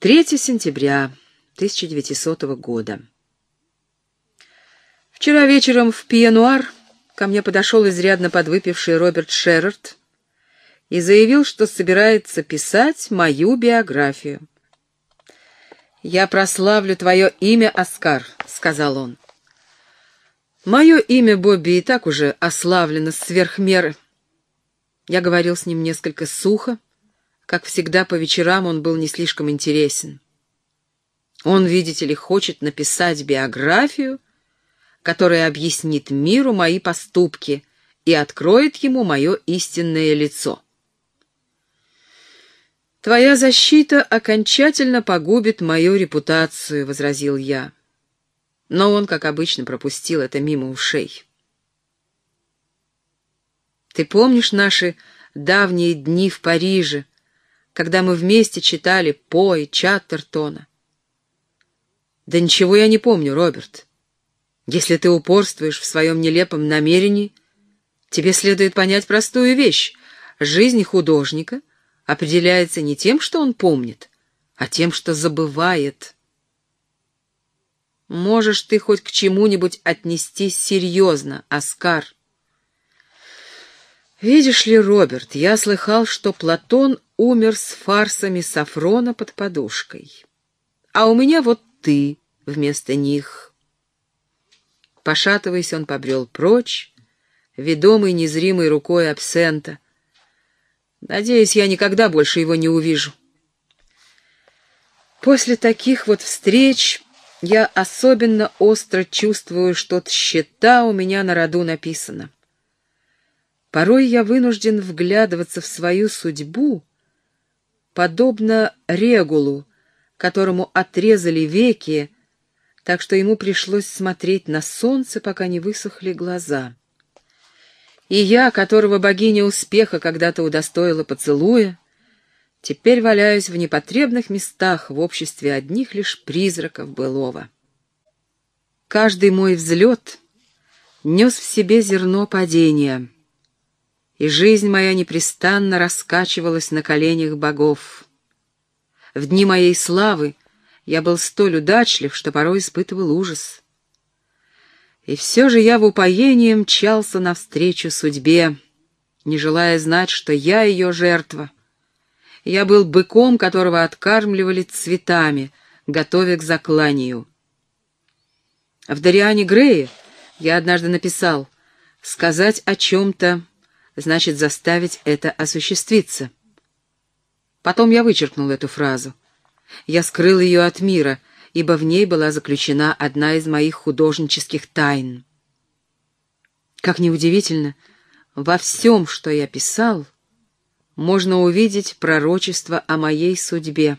3 сентября 1900 года. Вчера вечером в Пиенуар ко мне подошел изрядно подвыпивший Роберт Шерард и заявил, что собирается писать мою биографию. «Я прославлю твое имя, Оскар», — сказал он. «Мое имя Бобби и так уже ославлено сверх меры». Я говорил с ним несколько сухо, как всегда, по вечерам он был не слишком интересен. Он, видите ли, хочет написать биографию, которая объяснит миру мои поступки и откроет ему мое истинное лицо. «Твоя защита окончательно погубит мою репутацию», — возразил я. Но он, как обычно, пропустил это мимо ушей. «Ты помнишь наши давние дни в Париже, когда мы вместе читали По и Чаттертона. Да ничего я не помню, Роберт. Если ты упорствуешь в своем нелепом намерении, тебе следует понять простую вещь. Жизнь художника определяется не тем, что он помнит, а тем, что забывает. Можешь ты хоть к чему-нибудь отнестись серьезно, Оскар. Видишь ли, Роберт, я слыхал, что Платон умер с фарсами Сафрона под подушкой. А у меня вот ты вместо них. Пошатываясь, он побрел прочь, ведомый незримой рукой абсента. Надеюсь, я никогда больше его не увижу. После таких вот встреч я особенно остро чувствую, что счета у меня на роду написано. Порой я вынужден вглядываться в свою судьбу, подобно Регулу, которому отрезали веки, так что ему пришлось смотреть на солнце, пока не высохли глаза. И я, которого богиня успеха когда-то удостоила поцелуя, теперь валяюсь в непотребных местах в обществе одних лишь призраков былого. Каждый мой взлет нес в себе зерно падения — и жизнь моя непрестанно раскачивалась на коленях богов. В дни моей славы я был столь удачлив, что порой испытывал ужас. И все же я в упоении мчался навстречу судьбе, не желая знать, что я ее жертва. Я был быком, которого откармливали цветами, готовя к закланию. В Дариане Грее я однажды написал «Сказать о чем-то значит заставить это осуществиться. Потом я вычеркнул эту фразу. Я скрыл ее от мира, ибо в ней была заключена одна из моих художнических тайн. Как неудивительно, во всем, что я писал, можно увидеть пророчество о моей судьбе.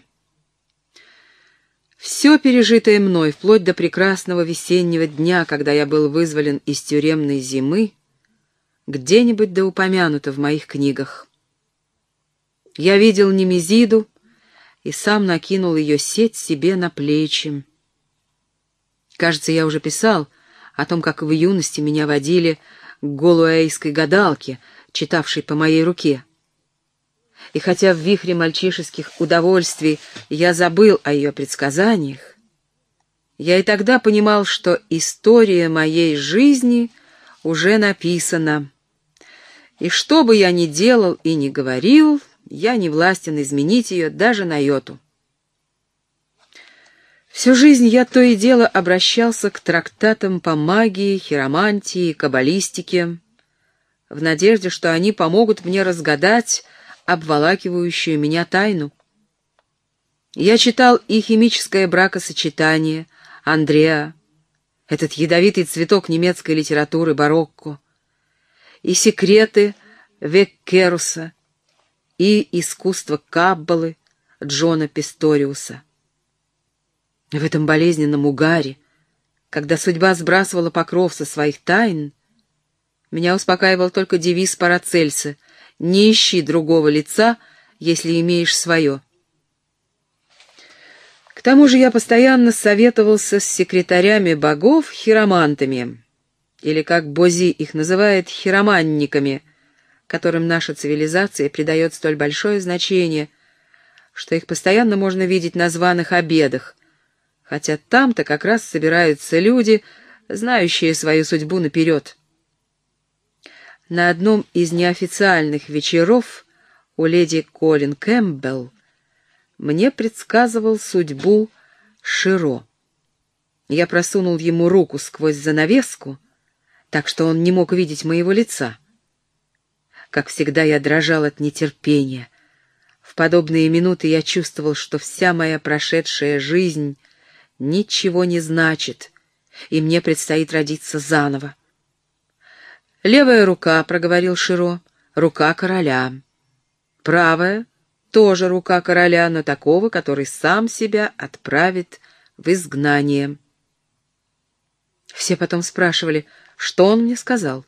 Все пережитое мной, вплоть до прекрасного весеннего дня, когда я был вызволен из тюремной зимы, где-нибудь да упомянуто в моих книгах. Я видел Немезиду и сам накинул ее сеть себе на плечи. Кажется, я уже писал о том, как в юности меня водили к голуэйской гадалке, читавшей по моей руке. И хотя в вихре мальчишеских удовольствий я забыл о ее предсказаниях, я и тогда понимал, что история моей жизни уже написана, и что бы я ни делал и ни говорил, я не властен изменить ее даже на йоту. Всю жизнь я то и дело обращался к трактатам по магии, хиромантии, каббалистике, в надежде, что они помогут мне разгадать обволакивающую меня тайну. Я читал и химическое бракосочетание Андреа, этот ядовитый цветок немецкой литературы барокко, и секреты Веккеруса, и искусство Каббалы Джона Писториуса. В этом болезненном угаре, когда судьба сбрасывала покров со своих тайн, меня успокаивал только девиз Парацельса «Не ищи другого лица, если имеешь свое». К тому же я постоянно советовался с секретарями богов, хиромантами, или, как Бози их называет, хироманниками, которым наша цивилизация придает столь большое значение, что их постоянно можно видеть на званых обедах, хотя там-то как раз собираются люди, знающие свою судьбу наперед. На одном из неофициальных вечеров у леди Колин Кэмпбелл мне предсказывал судьбу Широ. Я просунул ему руку сквозь занавеску, так что он не мог видеть моего лица. Как всегда, я дрожал от нетерпения. В подобные минуты я чувствовал, что вся моя прошедшая жизнь ничего не значит, и мне предстоит родиться заново. «Левая рука», — проговорил Широ, — «рука короля». «Правая» — тоже рука короля, но такого, который сам себя отправит в изгнание. Все потом спрашивали, что он мне сказал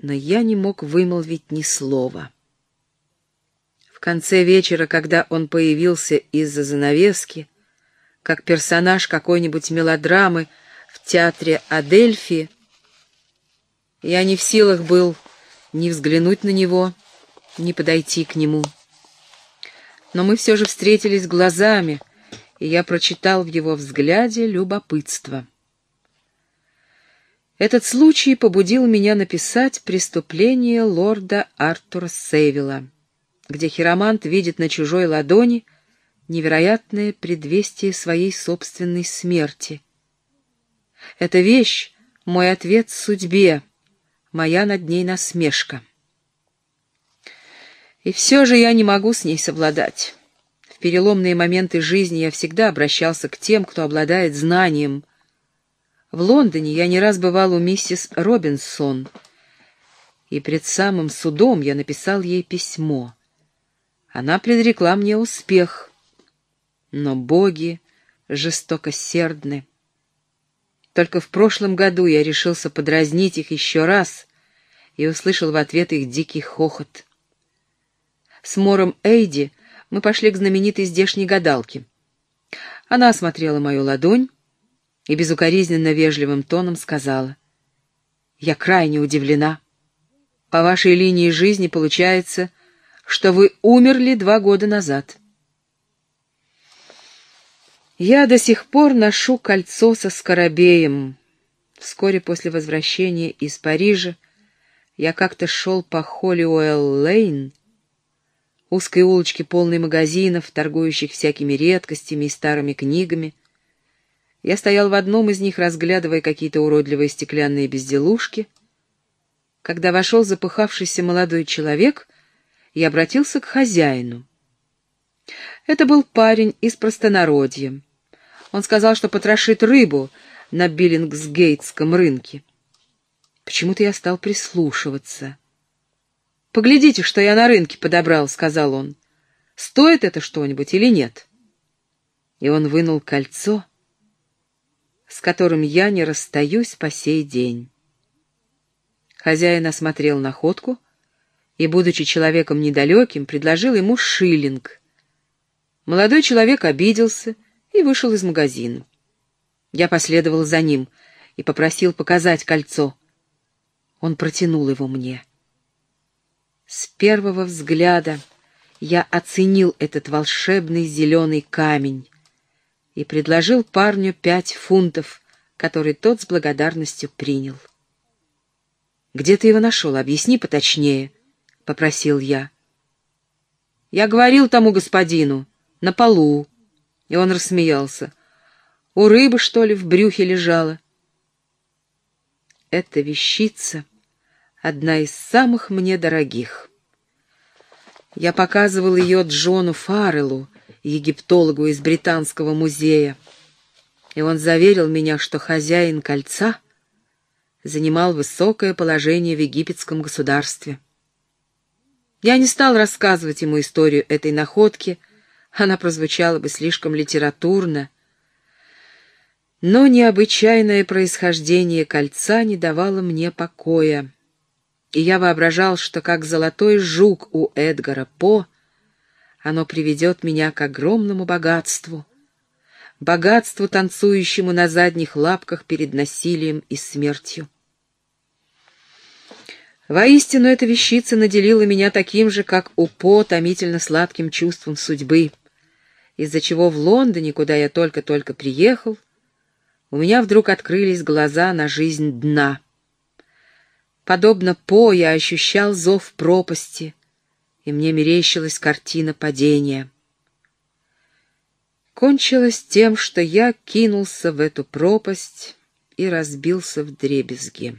но я не мог вымолвить ни слова. В конце вечера, когда он появился из-за занавески, как персонаж какой-нибудь мелодрамы в театре Адельфи, я не в силах был ни взглянуть на него, ни подойти к нему. Но мы все же встретились глазами, и я прочитал в его взгляде любопытство. Этот случай побудил меня написать «Преступление лорда Артура Сейвила», где хиромант видит на чужой ладони невероятное предвестие своей собственной смерти. Эта вещь — мой ответ судьбе, моя над ней насмешка. И все же я не могу с ней совладать. В переломные моменты жизни я всегда обращался к тем, кто обладает знанием, в Лондоне я не раз бывал у миссис Робинсон, и пред самым судом я написал ей письмо. Она предрекла мне успех, но боги жестокосердны. Только в прошлом году я решился подразнить их еще раз и услышал в ответ их дикий хохот. С Мором Эйди мы пошли к знаменитой здешней гадалке. Она осмотрела мою ладонь, и безукоризненно вежливым тоном сказала. «Я крайне удивлена. По вашей линии жизни получается, что вы умерли два года назад». Я до сих пор ношу кольцо со скоробеем. Вскоре после возвращения из Парижа я как-то шел по Холлиуэлл-Лейн, узкой улочке полной магазинов, торгующих всякими редкостями и старыми книгами, я стоял в одном из них, разглядывая какие-то уродливые стеклянные безделушки. Когда вошел запыхавшийся молодой человек, я обратился к хозяину. Это был парень из простонародья. Он сказал, что потрошит рыбу на Биллингсгейтском рынке. Почему-то я стал прислушиваться. «Поглядите, что я на рынке подобрал», — сказал он. «Стоит это что-нибудь или нет?» И он вынул кольцо — с которым я не расстаюсь по сей день. Хозяин осмотрел находку и, будучи человеком недалеким, предложил ему шиллинг. Молодой человек обиделся и вышел из магазина. Я последовал за ним и попросил показать кольцо. Он протянул его мне. С первого взгляда я оценил этот волшебный зеленый камень, и предложил парню пять фунтов, который тот с благодарностью принял. «Где ты его нашел? Объясни поточнее», — попросил я. «Я говорил тому господину, на полу», — и он рассмеялся. «У рыбы, что ли, в брюхе лежала?» Эта вещица — одна из самых мне дорогих. Я показывал ее Джону Фарреллу, египтологу из Британского музея, и он заверил меня, что хозяин кольца занимал высокое положение в египетском государстве. Я не стал рассказывать ему историю этой находки, она прозвучала бы слишком литературно, но необычайное происхождение кольца не давало мне покоя, и я воображал, что как золотой жук у Эдгара По — оно приведет меня к огромному богатству, богатству, танцующему на задних лапках перед насилием и смертью. Воистину, эта вещица наделила меня таким же, как у По, томительно сладким чувством судьбы. из-за чего в Лондоне, куда я только-только приехал, у меня вдруг открылись глаза на жизнь дна. Подобно По я ощущал зов пропасти, и мне мерещилась картина падения. Кончилось тем, что я кинулся в эту пропасть и разбился в дребезги.